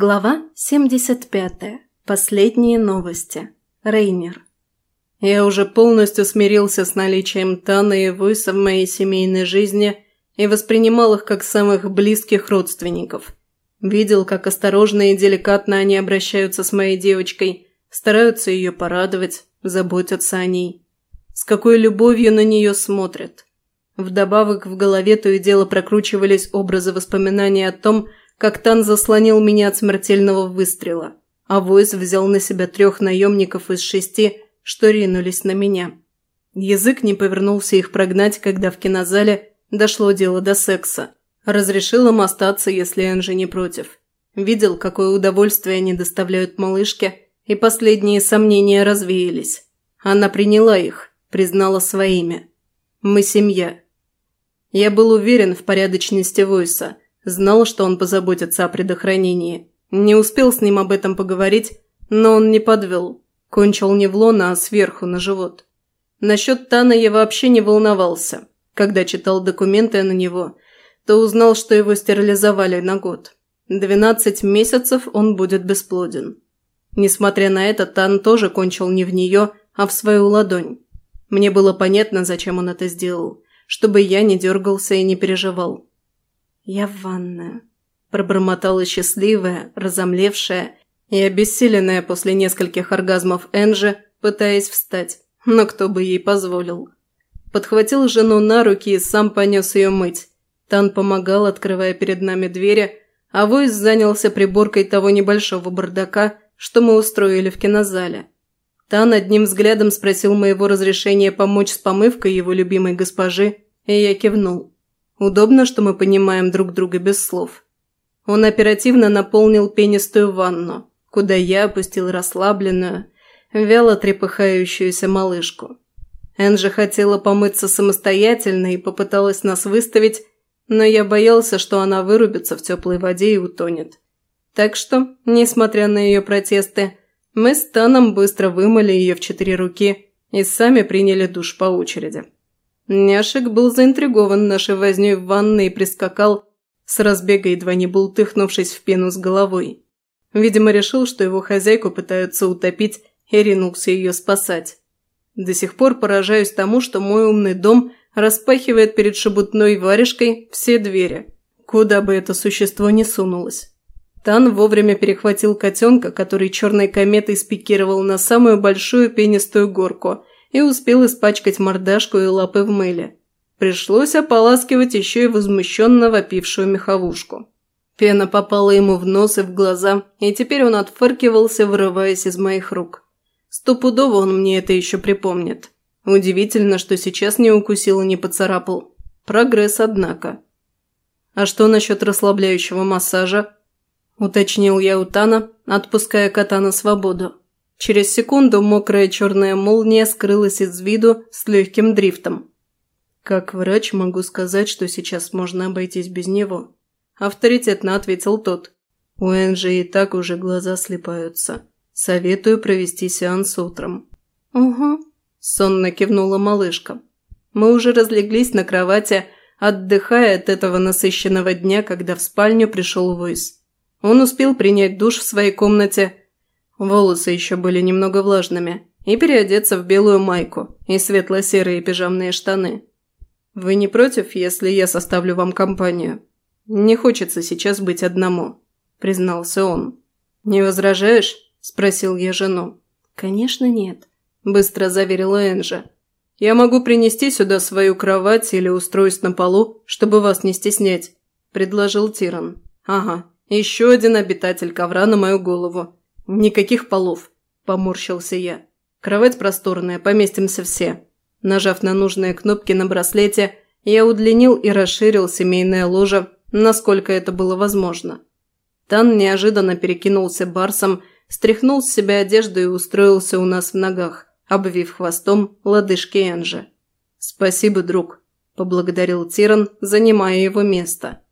Глава 75. Последние новости. Рейнер. Я уже полностью смирился с наличием Тана и Войса в моей семейной жизни и воспринимал их как самых близких родственников. Видел, как осторожно и деликатно они обращаются с моей девочкой, стараются ее порадовать, заботятся о ней. С какой любовью на нее смотрят. Вдобавок в голове то и дело прокручивались образы воспоминаний о том, как Тан заслонил меня от смертельного выстрела, а Войс взял на себя трех наемников из шести, что ринулись на меня. Язык не повернулся их прогнать, когда в кинозале дошло дело до секса. Разрешил им остаться, если Энджи не против. Видел, какое удовольствие они доставляют малышке, и последние сомнения развеялись. Она приняла их, признала своими. Мы семья. Я был уверен в порядочности Войса – Знал, что он позаботится о предохранении. Не успел с ним об этом поговорить, но он не подвел. Кончил не в лона, а сверху, на живот. Насчет Тана я вообще не волновался. Когда читал документы на него, то узнал, что его стерилизовали на год. 12 месяцев он будет бесплоден. Несмотря на это, Тан тоже кончил не в нее, а в свою ладонь. Мне было понятно, зачем он это сделал, чтобы я не дергался и не переживал. «Я в ванную», – пробормотала счастливая, разомлевшая и обессиленная после нескольких оргазмов Энжи, пытаясь встать, но кто бы ей позволил. Подхватил жену на руки и сам понес ее мыть. Тан помогал, открывая перед нами двери, а Войс занялся приборкой того небольшого бардака, что мы устроили в кинозале. Тан одним взглядом спросил моего разрешения помочь с помывкой его любимой госпожи, и я кивнул. Удобно, что мы понимаем друг друга без слов. Он оперативно наполнил пенистую ванну, куда я опустил расслабленную, вяло трепыхающуюся малышку. Энджи хотела помыться самостоятельно и попыталась нас выставить, но я боялся, что она вырубится в теплой воде и утонет. Так что, несмотря на ее протесты, мы с Таном быстро вымыли ее в четыре руки и сами приняли душ по очереди. Няшек был заинтригован нашей вознёй в ванной и прискакал, с разбега едва не бултыхнувшись в пену с головой. Видимо, решил, что его хозяйку пытаются утопить, и ринулся ее спасать. До сих пор поражаюсь тому, что мой умный дом распахивает перед шебутной варежкой все двери, куда бы это существо ни сунулось. Тан вовремя перехватил котенка, который черной кометой спикировал на самую большую пенистую горку – и успел испачкать мордашку и лапы в мыле. Пришлось ополаскивать еще и возмущенно вопившую меховушку. Пена попала ему в нос и в глаза, и теперь он отфыркивался, вырываясь из моих рук. Стопудово он мне это еще припомнит. Удивительно, что сейчас не укусил и не поцарапал. Прогресс, однако. «А что насчет расслабляющего массажа?» – уточнил я у Тана, отпуская кота на свободу. Через секунду мокрая черная молния скрылась из виду с легким дрифтом. «Как врач могу сказать, что сейчас можно обойтись без него?» Авторитетно ответил тот. «У Энджи и так уже глаза слепаются. Советую провести сеанс утром». «Угу», – сонно кивнула малышка. Мы уже разлеглись на кровати, отдыхая от этого насыщенного дня, когда в спальню пришел Войс. Он успел принять душ в своей комнате – Волосы еще были немного влажными. И переодеться в белую майку и светло-серые пижамные штаны. «Вы не против, если я составлю вам компанию? Не хочется сейчас быть одному», – признался он. «Не возражаешь?» – спросил я жену. «Конечно нет», – быстро заверила Энжа. «Я могу принести сюда свою кровать или устроюсь на полу, чтобы вас не стеснять», – предложил Тиран. «Ага, еще один обитатель ковра на мою голову. «Никаких полов», – поморщился я. «Кровать просторная, поместимся все». Нажав на нужные кнопки на браслете, я удлинил и расширил семейное ложе, насколько это было возможно. Тан неожиданно перекинулся барсом, стряхнул с себя одежду и устроился у нас в ногах, обвив хвостом лодыжки Энжи. «Спасибо, друг», – поблагодарил Тиран, занимая его место.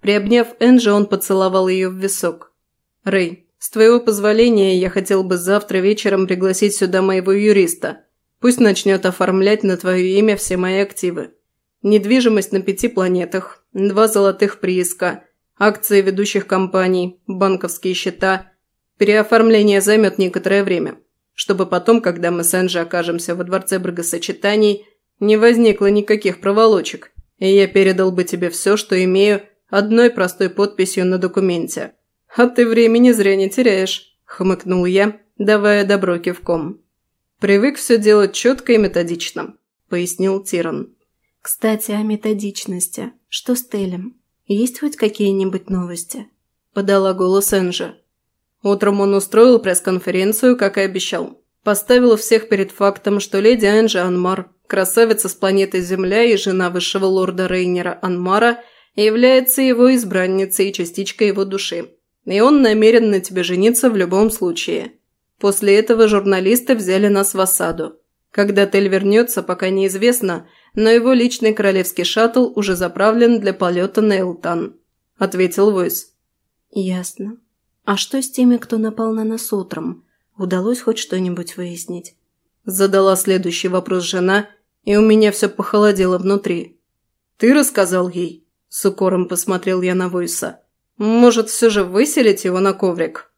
Приобняв Энжи, он поцеловал ее в висок. «Рэй, с твоего позволения, я хотел бы завтра вечером пригласить сюда моего юриста. Пусть начнет оформлять на твое имя все мои активы. Недвижимость на пяти планетах, два золотых прииска, акции ведущих компаний, банковские счета. Переоформление займет некоторое время, чтобы потом, когда мы с Энджи окажемся во дворце брагосочетаний, не возникло никаких проволочек, и я передал бы тебе все, что имею, одной простой подписью на документе. А ты времени зря не теряешь», – хмыкнул я, давая добро кивком. «Привык все делать четко и методично», – пояснил Тиран. «Кстати, о методичности. Что с Телем? Есть хоть какие-нибудь новости?» – подала голос Энжи. Утром он устроил пресс-конференцию, как и обещал. Поставил всех перед фактом, что леди Энжи Анмар, красавица с планеты Земля и жена высшего лорда Рейнера Анмара, является его избранницей и частичкой его души. И он намерен на тебе жениться в любом случае. После этого журналисты взяли нас в осаду. Когда Тель вернется, пока неизвестно, но его личный королевский шаттл уже заправлен для полета на Элтан», – ответил Войс. «Ясно. А что с теми, кто напал на нас утром? Удалось хоть что-нибудь выяснить?» Задала следующий вопрос жена, и у меня все похолодело внутри. «Ты рассказал ей?» – с укором посмотрел я на Войса. «Может, все же выселить его на коврик?»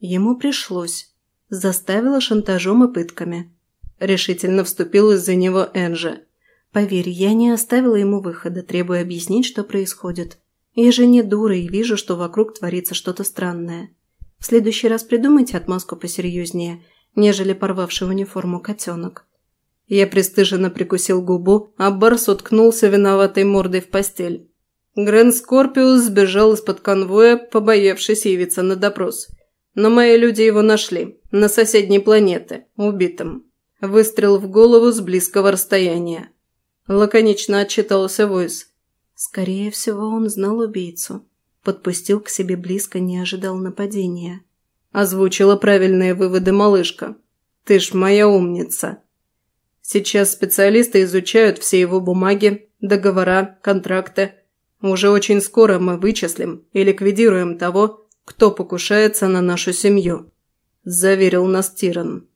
Ему пришлось заставила шантажом и пытками. Решительно вступил из-за него Энджи. Поверь, я не оставила ему выхода, требуя объяснить, что происходит. Я же не дура и вижу, что вокруг творится что-то странное. В следующий раз придумайте отмазку посерьезнее, нежели порвавший униформу котенок. Я пристыженно прикусил губу, а Барс уткнулся виноватой мордой в постель. Грэн Скорпиус сбежал из-под конвоя, побоявшись явиться на допрос. Но мои люди его нашли, на соседней планете, убитым. Выстрел в голову с близкого расстояния. Лаконично отчитался Войс. Скорее всего, он знал убийцу. Подпустил к себе близко, не ожидал нападения. Озвучила правильные выводы малышка. Ты ж моя умница. Сейчас специалисты изучают все его бумаги, договора, контракты. Уже очень скоро мы вычислим и ликвидируем того, кто покушается на нашу семью», – заверил нас Тиран.